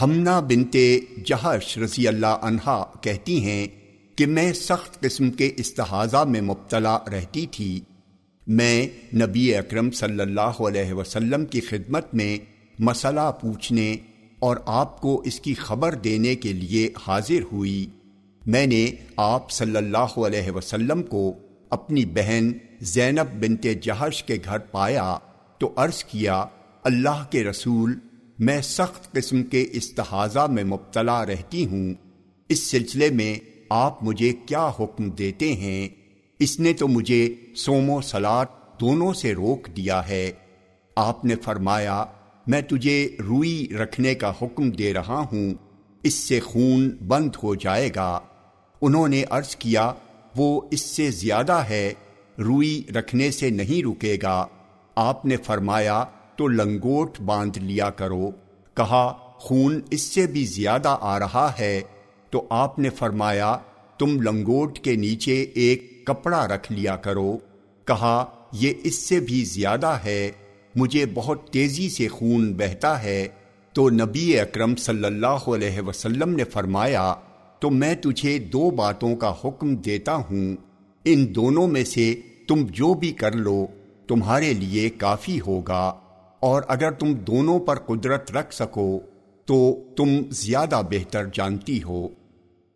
ہمنا بنتے جہش رضی اللہ عنہا کہتی ہیں کہ میں سخت قسم کے استحاضہ میں مبتلا رہتی تھی۔ میں نبی اکرم صلی اللہ علیہ وسلم کی خدمت میں مسئلہ پوچھنے اور آپ کو اس کی خبر دینے کے لیے حاضر ہوئی۔ میں نے آپ صلی اللہ علیہ وسلم کو اپنی بہن زینب بنت جہش کے گھر پایا تو عرض کیا، اللہ کے رسول میں سخت قسم کے استحاضہ میں مبتلا رہتی ہوں۔ اس سلسلے میں آپ مجھے کیا حکم دیتے ہیں؟ اس نے تو مجھے سوم و سلاد دونوں سے روک دیا ہے۔ آپ نے فرمایا، میں تجھے روئی رکھنے کا حکم دے رہا ہوں۔ اس سے خون بند ہو جائے گا۔ انہوں نے عرض کیا، وہ اس سے زیادہ ہے، روئی رکھنے سے نہیں رکے گا۔ آپ نے فرمایا تو لنگوٹ باندھ لیا کرو۔ کہا، خون اس سے بھی زیادہ آ رہا ہے۔ تو آپ نے فرمایا، تم لنگوٹ کے نیچے ایک کپڑا رکھ لیا کرو۔ کہا، یہ اس سے بھی زیادہ ہے۔ مجھے بہت تیزی سے خون بہتا ہے۔ تو نبی اکرم صلی اللہ علیہ وسلم نے فرمایا، تو میں تجھے دو باتوں کا حکم دیتا ہوں۔ ان دونوں میں سے تم جو بھی کر لو، تمہارے لیے کافی ہوگا۔ اور اگر تم دونوں پر قدرت رکھ سکو، تو تم زیادہ بہتر جانتی ہو۔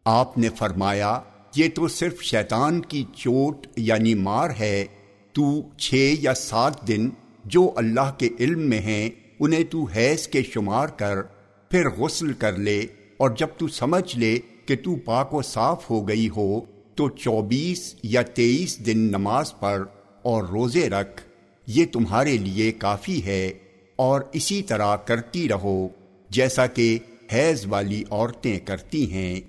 آپ نے فرمایا، یہ تو صرف شیطان کی چوٹ یعنی مار ہے۔ تو چھ یا سات دن جو اللہ کے علم میں ہیں، انہیں تو حیض کے شمار کر، پھر غسل کر لے۔ اور جب تو سمجھ لے کہ تو پاک و صاف ہو گئی ہو، تو چوبیس یا تیئیس دن نماز پڑھ اور روزے رکھ۔ یہ تمہارے لیے کافی ہے اور اسی طرح کرتی رہو، جیسا کہ حیض والی عورتیں کرتی ہیں۔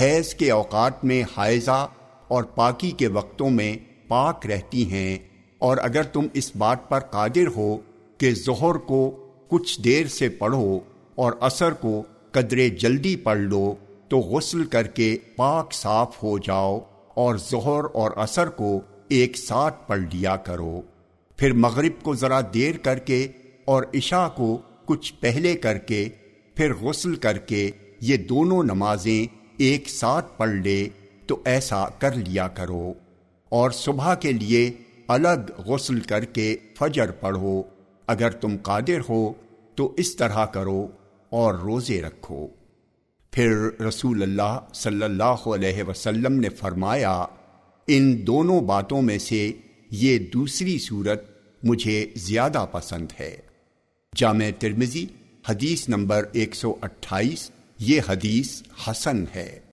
حیض کے اوقات میں حائضہ اور پاکی کے وقتوں میں پاک رہتی ہیں۔ اور اگر تم اس بات پر قادر ہو کہ ظہر کو کچھ دیر سے پڑھو اور اثر کو قدرے جلدی پڑھ لو، تو غسل کر کے پاک صاف ہو جاؤ اور ظہر اور اثر کو ایک ساتھ پڑھ لیا کرو۔ پھر مغرب کو ذرا دیر کر کے اور عشاء کو کچھ پہلے کر کے، پھر غسل کر کے یہ دونوں نمازیں ایک ساتھ پڑھ لے تو ایسا کر لیا کرو۔ اور صبح کے لیے الگ غسل کر کے فجر پڑھو۔ اگر تم قادر ہو تو اس طرح کرو اور روزے رکھو۔ پھر رسول اللہ صلی اللہ علیہ وسلم نے فرمایا، ان دونوں باتوں میں سے یہ دوسری صورت مجھے زیادہ پسند ہے۔ جامع ترمزی حدیث نمبر ایک سو اٹھائیس، یہ حدیث حسن ہے۔